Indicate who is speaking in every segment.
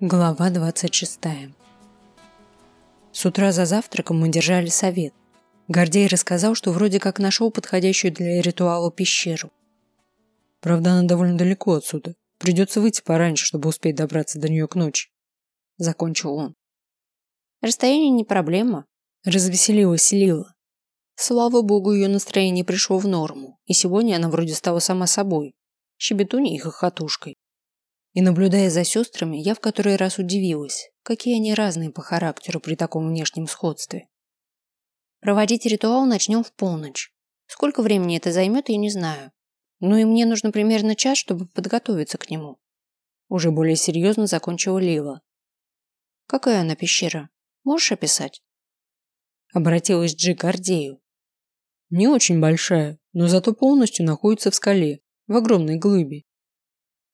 Speaker 1: Глава 26. С утра за завтраком мы держали совет. Гордей рассказал, что вроде как нашел подходящую для ритуала пещеру. Правда, она довольно далеко отсюда. Придется выйти пораньше, чтобы успеть добраться до нее к ночи. Закончил он.
Speaker 2: Расстояние не проблема.
Speaker 1: Развеселилась Лила. Слава богу, ее настроение пришло в норму, и сегодня она вроде стала сама собой, щебетуней и хохотушкой. И наблюдая за сестрами, я в который раз удивилась, какие они разные по характеру при таком внешнем сходстве.
Speaker 2: Проводить ритуал начнем в полночь. Сколько времени это займет, я не знаю. Но и мне нужно примерно час, чтобы подготовиться к нему.
Speaker 1: Уже более серьезно закончила Лила.
Speaker 2: Какая она пещера? Можешь описать?
Speaker 1: Обратилась Джи к Гордею. Не очень большая, но зато полностью находится в скале, в огромной глыбе.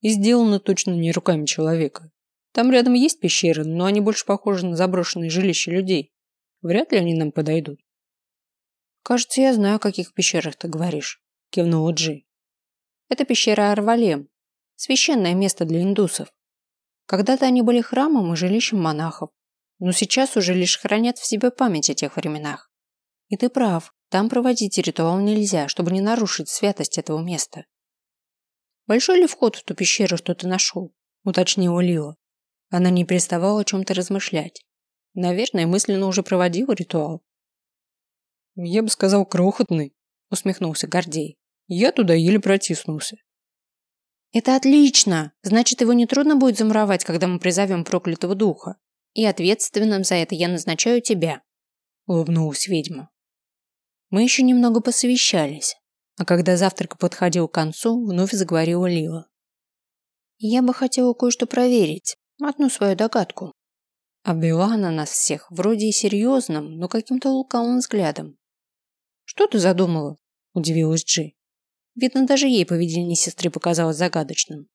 Speaker 1: И сделано точно не руками человека. Там рядом есть пещеры, но они больше похожи на заброшенные жилища людей. Вряд ли они нам подойдут.
Speaker 2: Кажется, я знаю, о каких пещерах ты говоришь,
Speaker 1: кивнула Джи.
Speaker 2: Это пещера Арвалем, священное место для индусов. Когда-то они были храмом и жилищем монахов, но сейчас уже лишь хранят в себе память о тех временах. И ты прав, там проводить ритуал нельзя, чтобы не нарушить святость этого места.
Speaker 1: Большой ли вход в ту пещеру, что ты нашел? Уточнила Лила. Она не переставала о чем-то размышлять. Наверное, мысленно уже проводила ритуал. Я бы сказал, крохотный, усмехнулся Гордей. Я туда еле протиснулся.
Speaker 2: Это отлично. Значит, его не трудно будет замуровать, когда мы призовем проклятого духа. И ответственным за это я назначаю тебя. Улыбнулась ведьма. Мы еще немного посовещались. А когда завтрак подходил к концу, вновь заговорила Лила. «Я бы хотела кое-что проверить, одну свою догадку».
Speaker 1: Обвела она нас всех, вроде и серьезным, но каким-то лукавым взглядом.
Speaker 2: «Что ты задумала?»
Speaker 1: – удивилась Джи. Видно, даже ей поведение сестры показалось загадочным.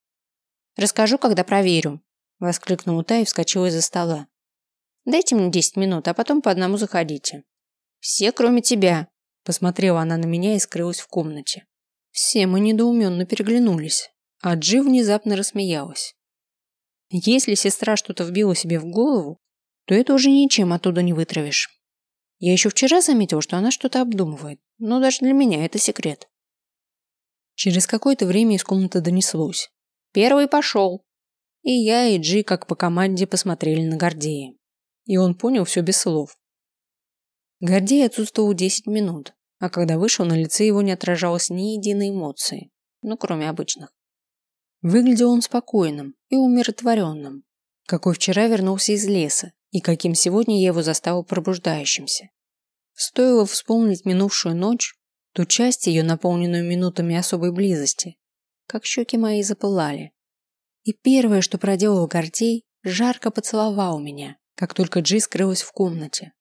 Speaker 2: «Расскажу, когда проверю», – воскликнула та и вскочила из-за стола. «Дайте мне десять минут, а потом по одному заходите. Все, кроме тебя»,
Speaker 1: Посмотрела она на меня и скрылась в комнате. Все мы недоуменно переглянулись, а Джи внезапно рассмеялась. Если сестра что-то вбила себе в голову, то это уже ничем оттуда не вытравишь. Я еще вчера заметила, что она что-то обдумывает, но даже для меня это секрет. Через какое-то время из комнаты донеслось.
Speaker 2: «Первый пошел!»
Speaker 1: И я, и Джи, как по команде, посмотрели на Гордея. И он понял все без слов. Гордей отсутствовал 10 минут, а когда вышел, на лице его не отражалось ни единой эмоции, ну, кроме обычных. Выглядел он спокойным и умиротворенным, какой вчера вернулся из леса и каким сегодня я его застала пробуждающимся. Стоило вспомнить минувшую ночь, ту часть ее, наполненную минутами особой близости, как щеки мои запылали. И первое, что проделал Гордей, жарко поцеловал меня, как только Джи скрылась в комнате.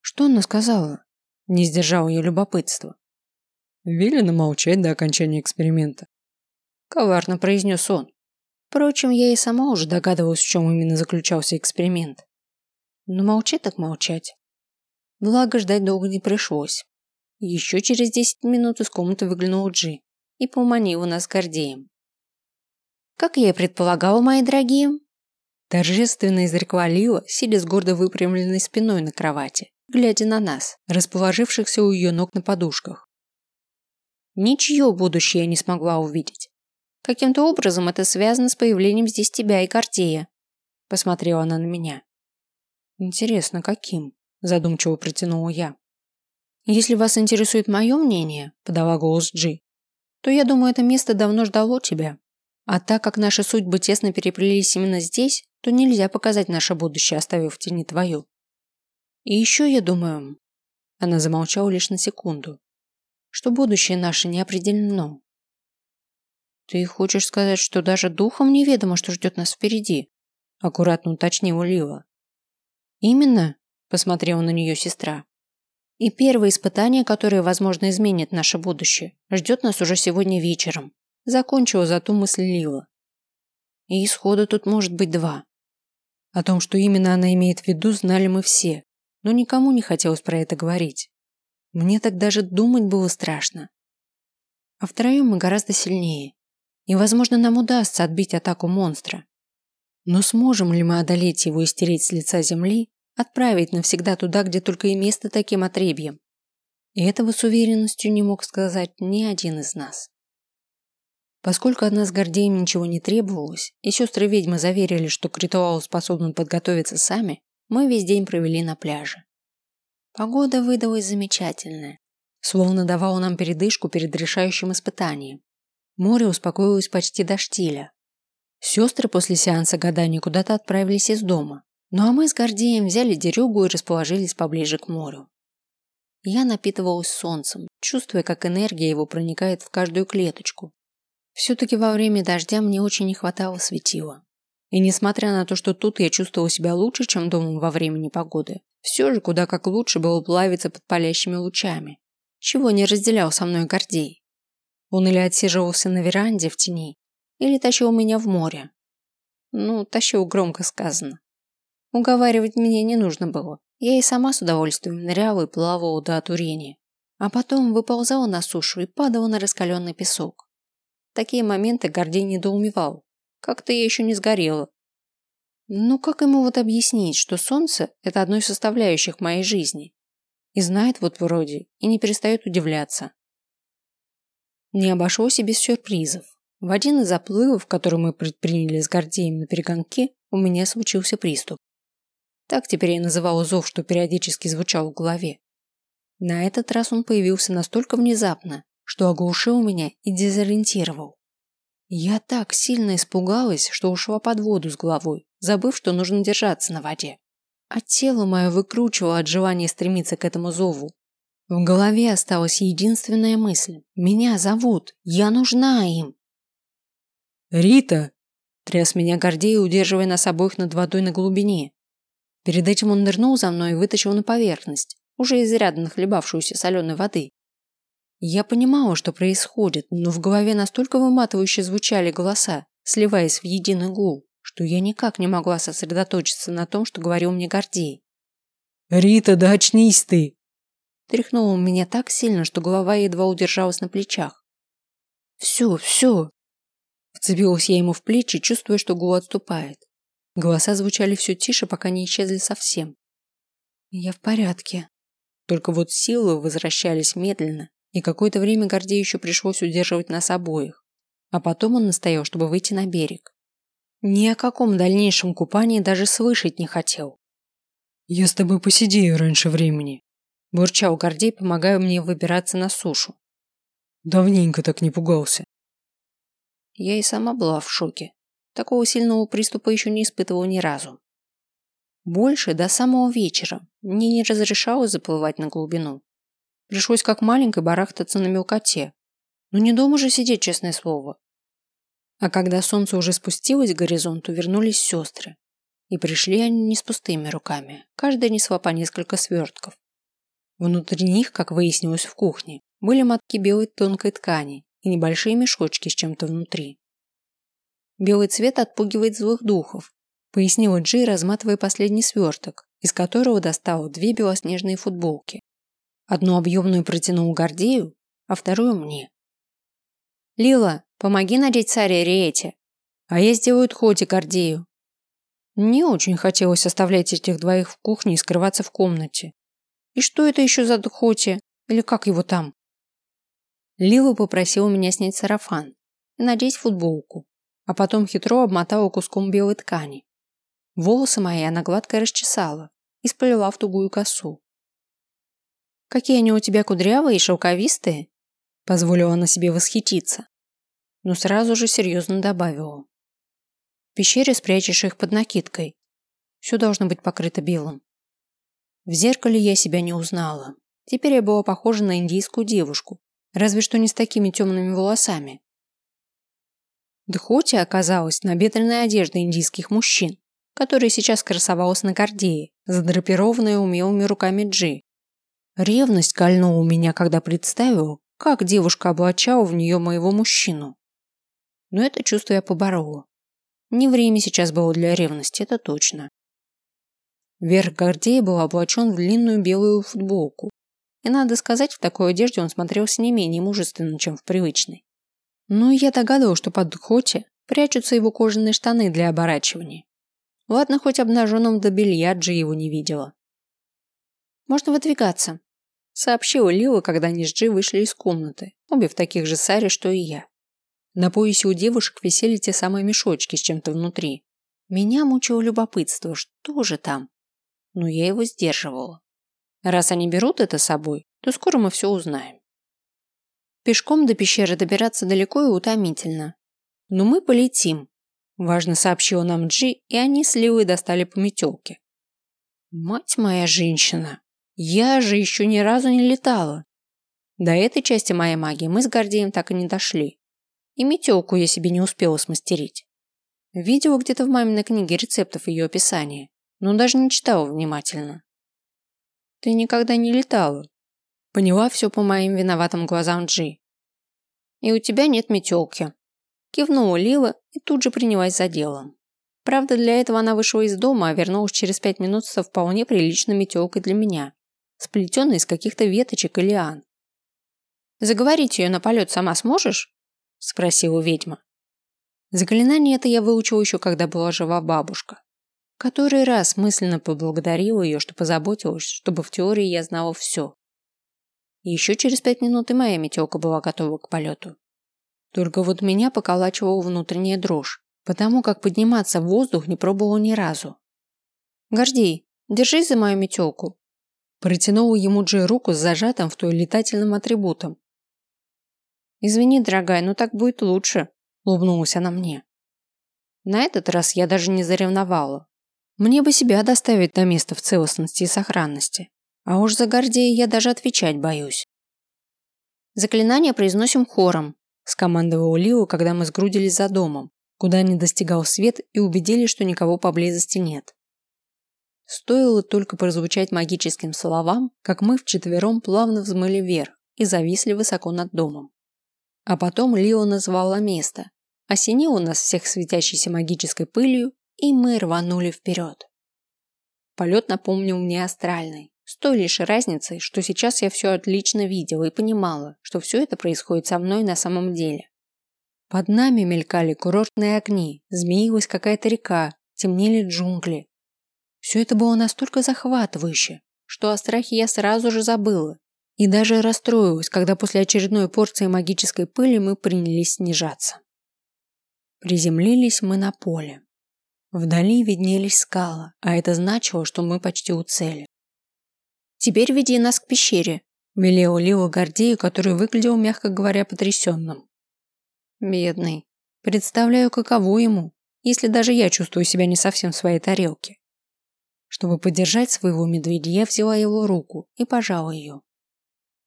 Speaker 1: Что она сказала? Не сдержал ее любопытство. Велено молчать до окончания эксперимента. Коварно произнес он. Впрочем, я и сама уже догадывалась, в чем именно заключался эксперимент. Но молчать так молчать. Благо, ждать долго не пришлось. Еще через десять минут из комнаты выглянул Джи и поманил нас Гордеем.
Speaker 2: «Как я и предполагала, мои дорогие!»
Speaker 1: Торжественно изрекла Лила, сидя с гордо выпрямленной спиной на кровати глядя на нас, расположившихся у ее ног на подушках.
Speaker 2: Ничье будущее я не смогла увидеть. Каким-то образом это связано с появлением здесь тебя и Гордея. Посмотрела она на меня.
Speaker 1: Интересно, каким? Задумчиво протянула я.
Speaker 2: Если вас интересует мое мнение, подала голос Джи, то я думаю, это место давно ждало тебя. А так как наши судьбы тесно переплелись именно здесь, то нельзя показать наше будущее, оставив в тени твою. И еще я думаю...» Она замолчала лишь на секунду. «Что будущее наше не определено». «Ты хочешь сказать, что даже духом неведомо, что ждет нас впереди?» Аккуратно уточнила Лила. «Именно», – посмотрела на нее сестра. «И первое испытание, которое, возможно, изменит наше будущее, ждет нас уже сегодня вечером», – закончила за ту мысль Лила. «И исхода тут может быть два». О том, что именно она имеет в виду, знали мы все, но никому не хотелось про это говорить. Мне так даже думать было страшно. А втроем мы гораздо сильнее, и, возможно, нам удастся отбить атаку монстра.
Speaker 1: Но сможем ли мы одолеть его и стереть с лица земли, отправить навсегда туда, где только и место таким отребьем? И этого с уверенностью не мог сказать ни один из нас. Поскольку от нас Гордеем ничего не требовалось, и сестры ведьмы заверили, что к ритуалу способны подготовиться сами, мы весь день провели на пляже. Погода выдалась замечательная, словно давала нам передышку перед решающим испытанием. Море успокоилось почти до штиля. Сестры после сеанса гадания куда-то отправились из дома, ну а мы с Гордеем взяли дерюгу и расположились поближе к морю. Я напитывалась солнцем, чувствуя, как энергия его проникает в каждую клеточку, все-таки во время дождя мне очень не хватало светила. И несмотря на то, что тут я чувствовала себя лучше, чем дома во время непогоды, все же куда как лучше было плавиться под палящими лучами, чего не разделял со мной Гордей. Он или отсиживался на веранде в тени, или тащил меня в море. Ну, тащил громко сказано. Уговаривать мне не нужно было. Я и сама с удовольствием ныряла и плавала до отурения. А потом выползала на сушу и падала на раскаленный песок такие моменты Гордей недоумевал. Как-то я еще не сгорела. Ну как ему вот объяснить, что солнце – это одно из составляющих моей жизни? И знает вот вроде, и не перестает удивляться. Не обошлось и без сюрпризов. В один из заплывов, который мы предприняли с Гордеем на перегонке, у меня случился приступ. Так теперь я называла зов, что периодически звучал в голове. На этот раз он появился настолько внезапно, что оглушил меня и дезориентировал. Я так сильно испугалась, что ушла под воду с головой, забыв, что нужно держаться на воде. А тело мое выкручивало от желания стремиться к этому зову. В голове осталась единственная мысль. Меня зовут. Я нужна им.
Speaker 2: «Рита!»
Speaker 1: – тряс меня Гордей, удерживая нас обоих над водой на глубине. Перед этим он нырнул за мной и вытащил на поверхность, уже изрядно нахлебавшуюся соленой воды. Я понимала, что происходит, но в голове настолько выматывающе звучали голоса, сливаясь в единый гул, что я никак не могла сосредоточиться на том, что говорил мне Гордей.
Speaker 2: «Рита, да очнись ты!»
Speaker 1: Тряхнуло он меня так сильно, что голова едва удержалась на плечах. «Все, все!» Вцепилась я ему в плечи, чувствуя, что гул отступает. Голоса звучали все тише, пока не исчезли совсем. «Я в порядке». Только вот силы возвращались медленно, и какое-то время Гордею еще пришлось удерживать нас обоих. А потом он настоял, чтобы выйти на берег. Ни о каком дальнейшем купании даже слышать не хотел.
Speaker 2: «Я с тобой посидею раньше времени», –
Speaker 1: бурчал Гордей, помогая мне выбираться на сушу.
Speaker 2: «Давненько так не пугался».
Speaker 1: Я и сама была в шоке. Такого сильного приступа еще не испытывала ни разу. Больше до самого вечера мне не разрешалось заплывать на глубину. Пришлось как маленькой барахтаться на мелкоте. Ну не дома же сидеть, честное слово. А когда солнце уже спустилось к горизонту, вернулись сестры. И пришли они не с пустыми руками. Каждая несла по несколько свертков. Внутри них, как выяснилось в кухне, были мотки белой тонкой ткани и небольшие мешочки с чем-то внутри. Белый цвет отпугивает злых духов, пояснила Джи, разматывая последний сверток, из которого достала две белоснежные футболки. Одну объемную протянул Гордею, а вторую мне. «Лила, помоги надеть Саре Риэте, а я сделаю Тхоти Гордею». Не очень хотелось оставлять этих двоих в кухне и скрываться в комнате. И что это еще за Тхоти? Или как его там? Лила попросила меня снять сарафан и надеть футболку, а потом хитро обмотала куском белой ткани. Волосы мои она гладко расчесала и сплела в тугую косу. Какие они у тебя кудрявые и шелковистые?» Позволила на себе восхититься. Но сразу же серьезно добавила. В пещере спрячешь их под накидкой. Все должно быть покрыто белым. В зеркале я себя не узнала. Теперь я была похожа на индийскую девушку, разве что не с такими темными волосами. Дхоти оказалась набедренной одеждой индийских мужчин, которая сейчас красовалась на Гордее, задрапированная умелыми руками Джи. Ревность кольнула меня, когда представил, как девушка облачала в нее моего мужчину. Но это чувство я поборола. Не время сейчас было для ревности, это точно. Верх Гордея был облачен в длинную белую футболку. И надо сказать, в такой одежде он смотрелся не менее мужественно, чем в привычной. Ну и я догадывал, что под хоте прячутся его кожаные штаны для оборачивания. Ладно, хоть обнаженным до белья Джи его не видела.
Speaker 2: «Можно выдвигаться», – сообщила Лила, когда они с Джи вышли из комнаты, обе в таких же саре, что и я. На поясе у девушек висели те самые мешочки с чем-то внутри. Меня мучило любопытство, что же там? Но я его сдерживала. Раз они берут это с собой, то скоро мы все узнаем. Пешком до пещеры добираться далеко и утомительно. Но мы полетим, важно сообщила нам Джи, и они с Лилой достали по метелке. Мать моя женщина, я же еще ни разу не летала. До этой части моей магии мы с Гордеем так и не дошли. И метелку я себе не успела смастерить. Видела где-то в маминой книге рецептов ее описания, но даже не читала внимательно. Ты никогда не летала. Поняла все по моим виноватым глазам Джи. И у тебя нет метелки. Кивнула Лила и тут же принялась за дело. Правда, для этого она вышла из дома, а вернулась через пять минут со вполне приличной метелкой для меня, сплетенной из каких-то веточек и лиан. «Заговорить ее на полет сама сможешь?» – спросила ведьма. Заклинание это я выучила еще, когда была жива бабушка. Который раз мысленно поблагодарила ее, что позаботилась, чтобы в теории я знала все. Еще через пять минут и моя метелка была готова к полету. Только вот меня поколачивала внутренняя дрожь, потому как подниматься в воздух не пробовала ни разу. «Гордей, держись за мою метелку!» Протянула ему Джей руку с зажатым в той летательным атрибутом. «Извини, дорогая, но так будет лучше», – улыбнулась она мне. На этот раз я даже не заревновала. Мне бы себя доставить на место в целостности и сохранности. А уж за Гордея я даже отвечать боюсь. Заклинание произносим хором, скомандовал Лио, когда мы сгрудились за домом, куда не достигал свет и убедились, что никого поблизости нет. Стоило только прозвучать магическим словам, как мы вчетвером плавно взмыли вверх и зависли высоко над домом. А потом Лио назвала место, осенил нас всех светящейся магической пылью, и мы рванули вперед. Полет напомнил мне астральный, с той лишь разницей, что сейчас я все отлично видела и понимала, что все это происходит со мной на самом деле. Под нами мелькали курортные огни, змеилась какая-то река, темнели джунгли. Все это было настолько захватывающе, что о страхе я сразу же забыла и даже расстроилась, когда после очередной порции магической пыли мы принялись снижаться. Приземлились мы на поле. Вдали виднелись скалы, а это значило, что мы почти у цели. Теперь веди нас к пещере, велела Лила Гордею, который выглядел, мягко говоря, потрясенным. Бедный. Представляю, каково ему, если даже я чувствую себя не совсем в своей тарелке. Чтобы поддержать своего медведя, я взяла его руку и пожала ее.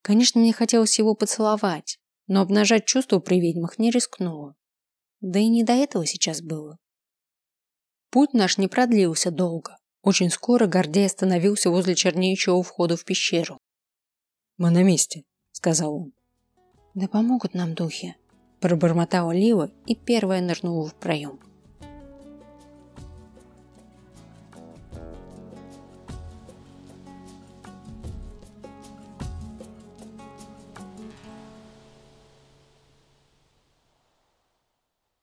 Speaker 2: Конечно, мне хотелось его поцеловать, но обнажать чувства при ведьмах не рискнула. Да и не до этого сейчас было. Путь наш не продлился долго. Очень скоро Гордей остановился возле чернеющего входа в пещеру. «Мы на месте», — сказал он. «Да помогут нам духи», — пробормотала Лила и первая нырнула в проем.